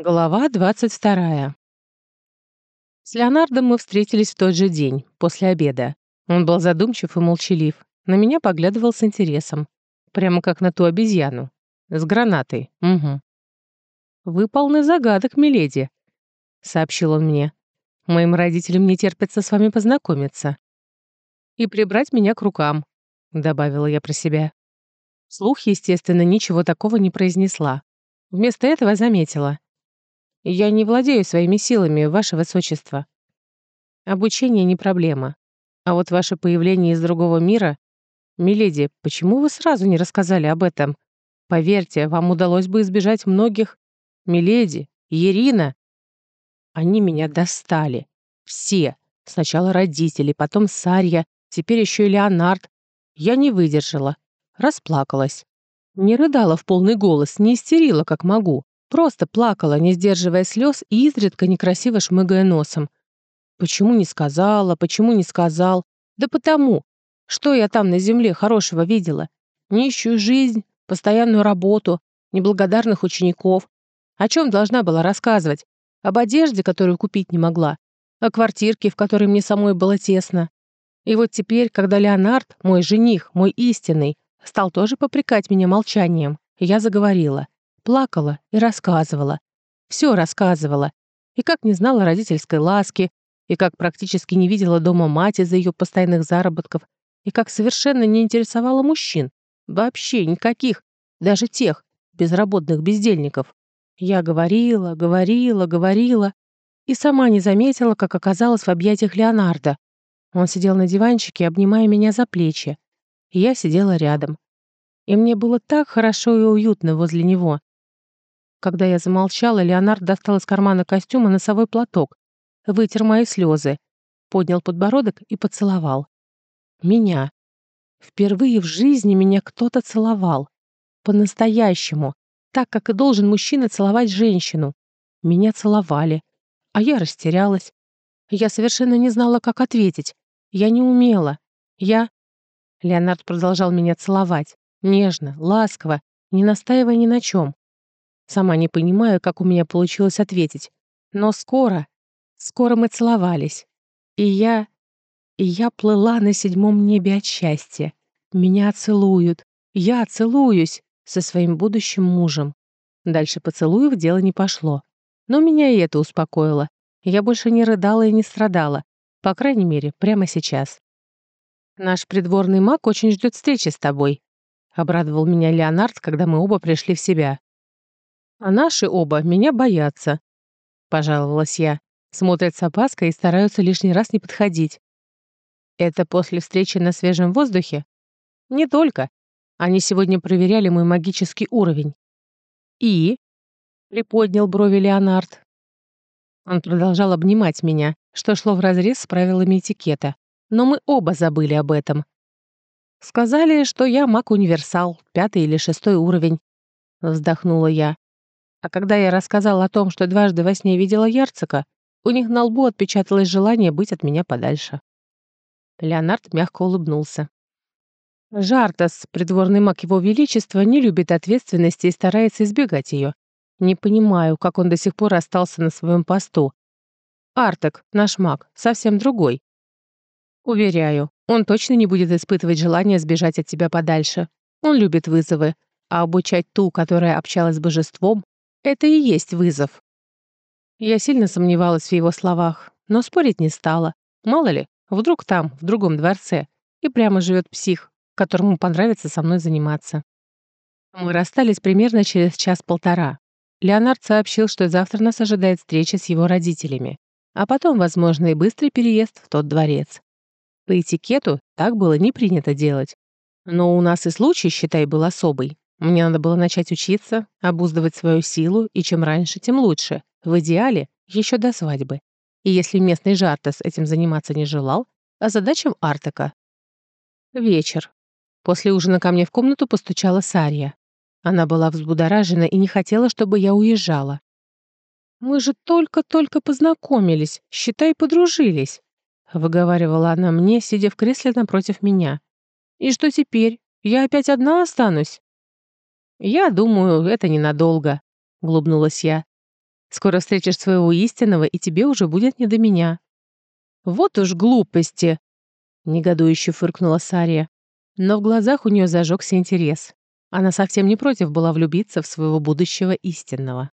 Глава 22. С Леонардом мы встретились в тот же день, после обеда. Он был задумчив и молчалив. На меня поглядывал с интересом. Прямо как на ту обезьяну. С гранатой. Угу. «Вы полны загадок, миледи», — сообщил он мне. «Моим родителям не терпится с вами познакомиться». «И прибрать меня к рукам», — добавила я про себя. Слух, естественно, ничего такого не произнесла. Вместо этого заметила. Я не владею своими силами, ваше высочество. Обучение не проблема. А вот ваше появление из другого мира... Миледи, почему вы сразу не рассказали об этом? Поверьте, вам удалось бы избежать многих... Миледи, Ирина... Они меня достали. Все. Сначала родители, потом Сарья, теперь еще и Леонард. Я не выдержала. Расплакалась. Не рыдала в полный голос, не истерила, как могу. Просто плакала, не сдерживая слез и изредка некрасиво шмыгая носом. Почему не сказала, почему не сказал? Да потому, что я там на земле хорошего видела? Нищую жизнь, постоянную работу, неблагодарных учеников. О чем должна была рассказывать? Об одежде, которую купить не могла, о квартирке, в которой мне самой было тесно. И вот теперь, когда Леонард, мой жених, мой истинный, стал тоже попрекать меня молчанием, я заговорила. Плакала и рассказывала. Все рассказывала. И как не знала родительской ласки, и как практически не видела дома мать из-за ее постоянных заработков, и как совершенно не интересовала мужчин. Вообще никаких, даже тех, безработных бездельников. Я говорила, говорила, говорила, и сама не заметила, как оказалась в объятиях Леонардо. Он сидел на диванчике, обнимая меня за плечи. И я сидела рядом. И мне было так хорошо и уютно возле него. Когда я замолчала, Леонард достал из кармана костюма носовой платок, вытер мои слезы, поднял подбородок и поцеловал. Меня. Впервые в жизни меня кто-то целовал. По-настоящему. Так, как и должен мужчина целовать женщину. Меня целовали. А я растерялась. Я совершенно не знала, как ответить. Я не умела. Я... Леонард продолжал меня целовать. Нежно, ласково, не настаивая ни на чем. Сама не понимаю, как у меня получилось ответить. Но скоро, скоро мы целовались. И я... И я плыла на седьмом небе от счастья. Меня целуют. Я целуюсь со своим будущим мужем. Дальше поцелуев дело не пошло. Но меня и это успокоило. Я больше не рыдала и не страдала. По крайней мере, прямо сейчас. «Наш придворный маг очень ждет встречи с тобой», — обрадовал меня Леонард, когда мы оба пришли в себя. А наши оба меня боятся», — пожаловалась я. Смотрят с опаской и стараются лишний раз не подходить. «Это после встречи на свежем воздухе?» «Не только. Они сегодня проверяли мой магический уровень». «И?» — приподнял брови Леонард. Он продолжал обнимать меня, что шло вразрез с правилами этикета. Но мы оба забыли об этом. Сказали, что я маг-универсал, пятый или шестой уровень. Вздохнула я. А когда я рассказала о том, что дважды во сне видела Ярцика, у них на лбу отпечаталось желание быть от меня подальше. Леонард мягко улыбнулся. Жартас, придворный маг его величества, не любит ответственности и старается избегать ее. Не понимаю, как он до сих пор остался на своем посту. Артек, наш маг, совсем другой. Уверяю, он точно не будет испытывать желание сбежать от тебя подальше. Он любит вызовы, а обучать ту, которая общалась с божеством, это и есть вызов. Я сильно сомневалась в его словах, но спорить не стала. Мало ли, вдруг там, в другом дворце, и прямо живет псих, которому понравится со мной заниматься. Мы расстались примерно через час-полтора. Леонард сообщил, что завтра нас ожидает встреча с его родителями, а потом, возможно, и быстрый переезд в тот дворец. По этикету так было не принято делать. Но у нас и случай, считай, был особый. Мне надо было начать учиться, обуздывать свою силу, и чем раньше, тем лучше. В идеале, еще до свадьбы. И если местный Жартас этим заниматься не желал, а задачам Артека. Вечер. После ужина ко мне в комнату постучала Сария. Она была взбудоражена и не хотела, чтобы я уезжала. «Мы же только-только познакомились, считай, подружились», выговаривала она мне, сидя в кресле напротив меня. «И что теперь? Я опять одна останусь?» «Я думаю, это ненадолго», — улыбнулась я. Скоро встретишь своего истинного, и тебе уже будет не до меня». «Вот уж глупости!» — негодующе фыркнула Сария. Но в глазах у нее зажегся интерес. Она совсем не против была влюбиться в своего будущего истинного.